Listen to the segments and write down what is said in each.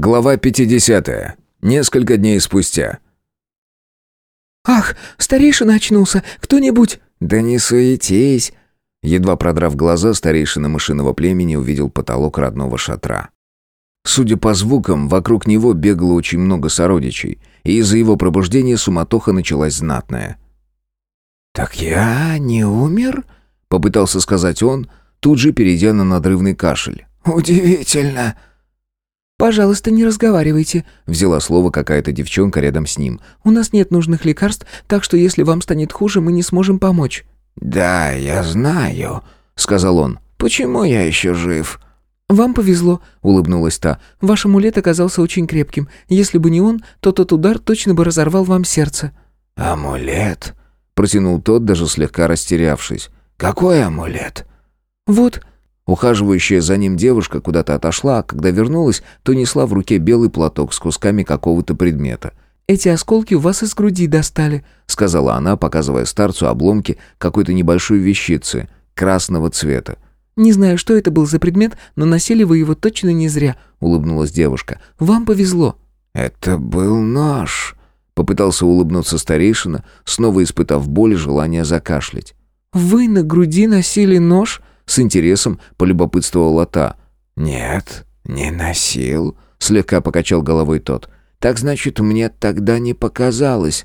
Глава 50. Несколько дней спустя. «Ах, старейшина очнулся! Кто-нибудь...» «Да не суетись!» Едва продрав глаза, старейшина мышиного племени увидел потолок родного шатра. Судя по звукам, вокруг него бегало очень много сородичей, и из-за его пробуждения суматоха началась знатная. «Так я не умер?» — попытался сказать он, тут же перейдя на надрывный кашель. «Удивительно!» «Пожалуйста, не разговаривайте», — взяла слово какая-то девчонка рядом с ним. «У нас нет нужных лекарств, так что если вам станет хуже, мы не сможем помочь». «Да, я знаю», — сказал он. «Почему я еще жив?» «Вам повезло», — улыбнулась та. «Ваш амулет оказался очень крепким. Если бы не он, то тот удар точно бы разорвал вам сердце». «Амулет?» — протянул тот, даже слегка растерявшись. «Какой амулет?» «Вот», Ухаживающая за ним девушка куда-то отошла, а когда вернулась, то несла в руке белый платок с кусками какого-то предмета. «Эти осколки у вас из груди достали», — сказала она, показывая старцу обломки какой-то небольшой вещицы красного цвета. «Не знаю, что это был за предмет, но носили вы его точно не зря», — улыбнулась девушка. «Вам повезло». «Это был нож», — попытался улыбнуться старейшина, снова испытав боль и желание закашлять. «Вы на груди носили нож?» С интересом полюбопытствовала та. «Нет, не носил», — слегка покачал головой тот. «Так значит, мне тогда не показалось».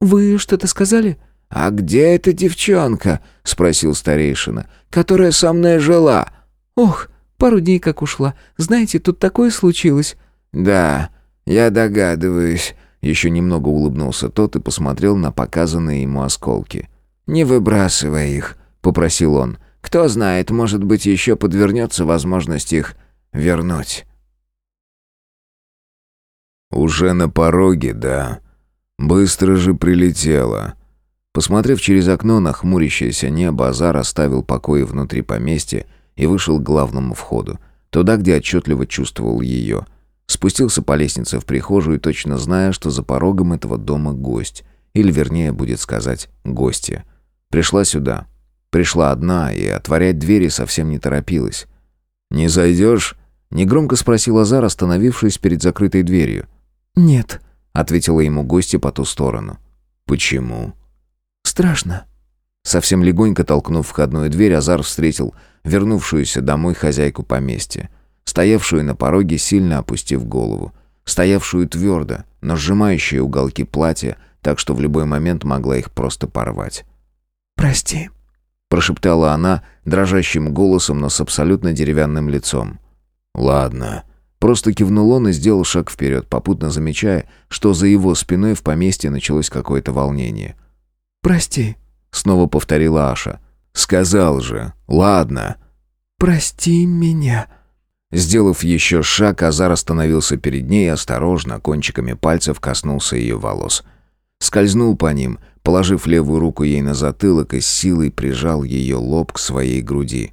«Вы что-то сказали?» «А где эта девчонка?» — спросил старейшина. «Которая со мной жила». «Ох, пару дней как ушла. Знаете, тут такое случилось». «Да, я догадываюсь». Еще немного улыбнулся тот и посмотрел на показанные ему осколки. «Не выбрасывай их», — попросил он. Кто знает, может быть, еще подвернется возможность их вернуть. «Уже на пороге, да. Быстро же прилетела». Посмотрев через окно на хмурящееся небо, Азар оставил покои внутри поместья и вышел к главному входу, туда, где отчетливо чувствовал ее. Спустился по лестнице в прихожую, точно зная, что за порогом этого дома гость, или, вернее, будет сказать, гостья. Пришла сюда, Пришла одна и отворять двери совсем не торопилась. «Не зайдешь?» — негромко спросил Азар, остановившись перед закрытой дверью. «Нет», — ответила ему гостья по ту сторону. «Почему?» «Страшно». Совсем легонько толкнув входную дверь, Азар встретил вернувшуюся домой хозяйку поместья, стоявшую на пороге, сильно опустив голову, стоявшую твердо, но сжимающую уголки платья, так что в любой момент могла их просто порвать. «Прости», прошептала она дрожащим голосом, но с абсолютно деревянным лицом. «Ладно». Просто кивнул он и сделал шаг вперед, попутно замечая, что за его спиной в поместье началось какое-то волнение. «Прости», — снова повторила Аша. «Сказал же. Ладно». «Прости меня». Сделав еще шаг, Азар остановился перед ней и осторожно, кончиками пальцев коснулся ее волос. Скользнул по ним, положив левую руку ей на затылок и с силой прижал ее лоб к своей груди.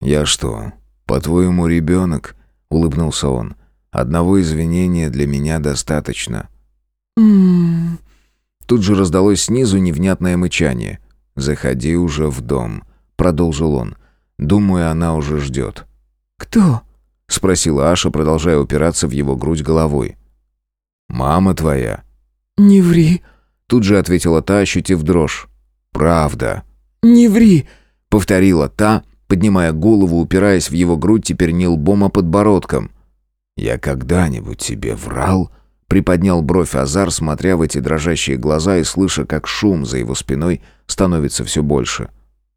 «Я что, по-твоему, ребенок?» — улыбнулся он. «Одного извинения для меня достаточно». «М-м-м...» Тут же раздалось снизу невнятное мычание. «Заходи уже в дом», — продолжил он. «Думаю, она уже ждет». «Кто?» — спросила Аша, продолжая упираться в его грудь головой. «Мама твоя». «Не ври», Тут же ответила та, ощутив дрожь. «Правда». «Не ври», — повторила та, поднимая голову, упираясь в его грудь теперь не лбом, а подбородком. «Я когда-нибудь тебе врал?» Приподнял бровь Азар, смотря в эти дрожащие глаза и слыша, как шум за его спиной становится все больше.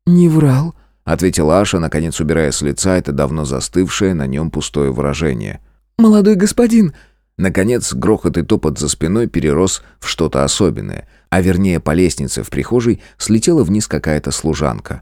«Не врал», — ответила Аша, наконец убирая с лица это давно застывшее на нем пустое выражение. «Молодой господин», Наконец, грохот и топот за спиной перерос в что-то особенное, а вернее по лестнице в прихожей слетела вниз какая-то служанка.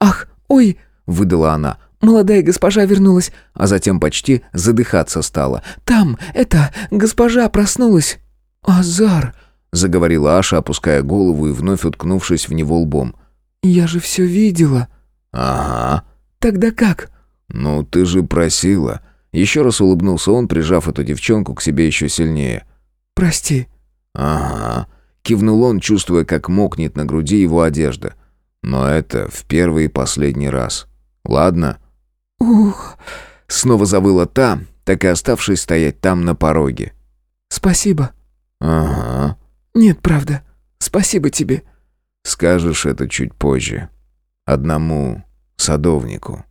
«Ах, ой!» — выдала она. «Молодая госпожа вернулась, а затем почти задыхаться стала. Там, это, госпожа проснулась!» «Азар!» — заговорила Аша, опуская голову и вновь уткнувшись в него лбом. «Я же все видела!» «Ага!» «Тогда как?» «Ну, ты же просила!» Еще раз улыбнулся он, прижав эту девчонку к себе еще сильнее. «Прости». «Ага», — кивнул он, чувствуя, как мокнет на груди его одежда. «Но это в первый и последний раз. Ладно?» «Ух...» Снова завыла та, так и оставшись стоять там на пороге. «Спасибо». «Ага». «Нет, правда. Спасибо тебе». «Скажешь это чуть позже. Одному садовнику».